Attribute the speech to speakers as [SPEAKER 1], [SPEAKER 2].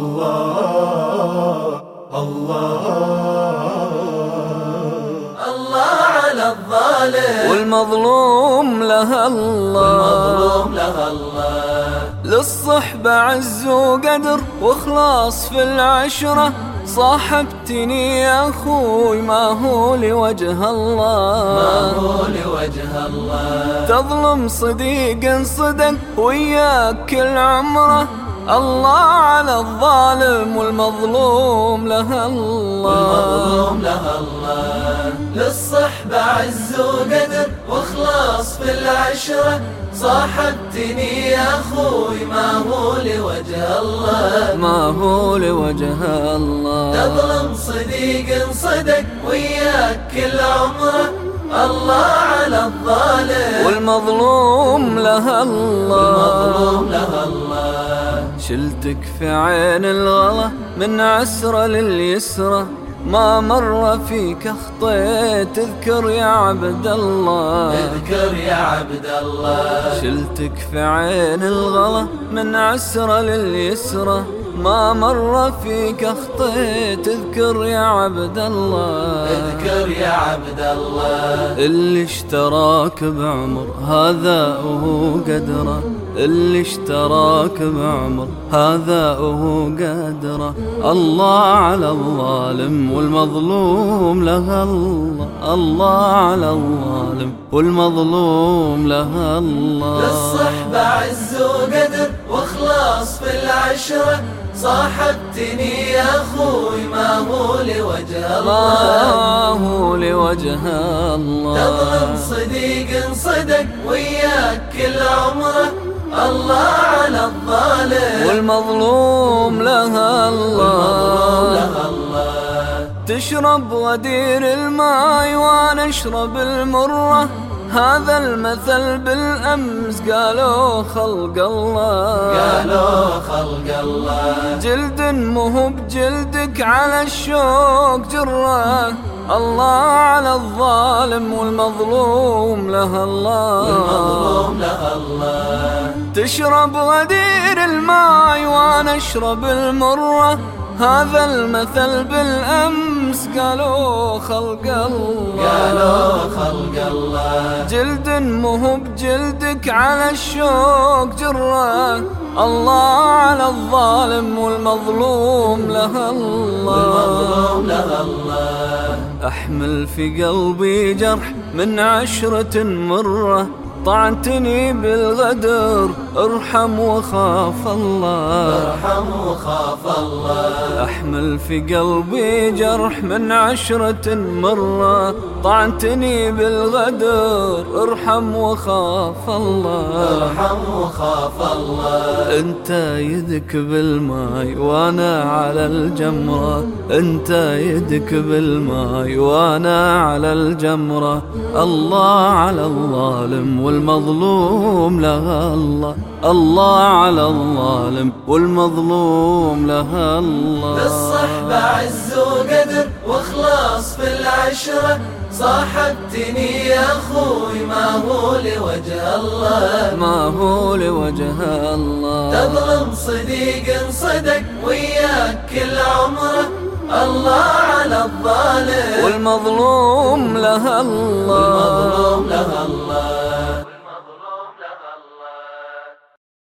[SPEAKER 1] الله الله الله على الظالم
[SPEAKER 2] والمظلوم له الله
[SPEAKER 1] والمظلوم لها الله
[SPEAKER 2] للصحبة عز وقدر واخلاص في العشرة صاحبتني يا أخوي ما هو لوجه الله
[SPEAKER 1] ما هو لوجه الله
[SPEAKER 2] تظلم صديق صدق وياك كل عمره الله على الظالم والمظلوم لها الله.
[SPEAKER 1] والمظلوم لها الله. للصحبة عز وقدر واخلاص في العشرة. صاحبتني يا أخوي ما هو لوجه الله.
[SPEAKER 2] ما هو لوجه الله.
[SPEAKER 1] تظلم صديق صدق وياك كل عمره. الله على الظالم.
[SPEAKER 2] والمظلوم لها الله.
[SPEAKER 1] والمظلوم لها الله.
[SPEAKER 2] شلتك في عين الغلا من عسرة لليسرة. ما مر فيك اخطيت اذكر يا عبد الله.
[SPEAKER 1] اذكر يا عبد الله.
[SPEAKER 2] شلتك في عين الغلا من عسرة لليسرة. ما مر فيك اخطيت اذكر يا عبد الله.
[SPEAKER 1] اذكر يا عبد الله.
[SPEAKER 2] اللي اشتراك بعمر هذا وهو قدره. اللي اشتراك بعمر هذا وهو قدره. الله على الظالم والمظلوم لها الله. الله على الظالم والمظلوم لها الله.
[SPEAKER 1] للصحبة عز وقدر. واخلاص في العشرة صاحبتني يا أخوي ما هو لوجه الله.
[SPEAKER 2] ما هو لوجه الله.
[SPEAKER 1] تظلم صديق صدق وياك كل عمره الله على الظالم.
[SPEAKER 2] والمظلوم لها الله. تشرب غدير الماء وأنا اشرب المره. هذا المثل بالأمس قالوا خلق الله.
[SPEAKER 1] قالوا خلق الله.
[SPEAKER 2] جلد مهو بجلدك على الشوق جرة. الله على الظالم والمظلوم لها الله.
[SPEAKER 1] والمظلوم لها الله.
[SPEAKER 2] تشرب غدير الماء وأنا أشرب المرة. هذا المثل بالامس قالوا خلق الله.
[SPEAKER 1] قالوا خلق الله.
[SPEAKER 2] جلد مهو بجلدك على الشوق جره الله على الظالم والمظلوم لها الله.
[SPEAKER 1] الله.
[SPEAKER 2] أحمل في قلبي جرح من عشرة مرة. طعنتني بالغدر ارحم وخاف الله.
[SPEAKER 1] ارحم وخاف الله.
[SPEAKER 2] أحمل في قلبي جرح من عشرة مرة. طعنتني بالغدر ارحم وخاف الله.
[SPEAKER 1] ارحم وخاف الله.
[SPEAKER 2] أنت يدك بالماي وأنا على الجمرة. أنت يدك بالماي وأنا على الجمرة. الله على الظالم والمظلوم لها الله الله على الظالم والمظلوم لها الله.
[SPEAKER 1] للصحبة عز وقدر وإخلاص في العشرة صاحبتني يا أخوي ما هو لوجه الله.
[SPEAKER 2] ما هو لوجه الله.
[SPEAKER 1] تظلم صديق صدق وياك كل عمره الله على الظالم.
[SPEAKER 2] والمظلوم لها الله.